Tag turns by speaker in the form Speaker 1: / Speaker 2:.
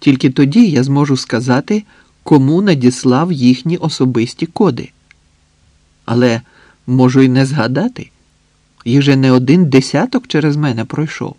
Speaker 1: Тільки тоді я зможу сказати, кому надіслав їхні особисті коди. Але можу й не згадати. Їх же не один десяток через мене пройшов.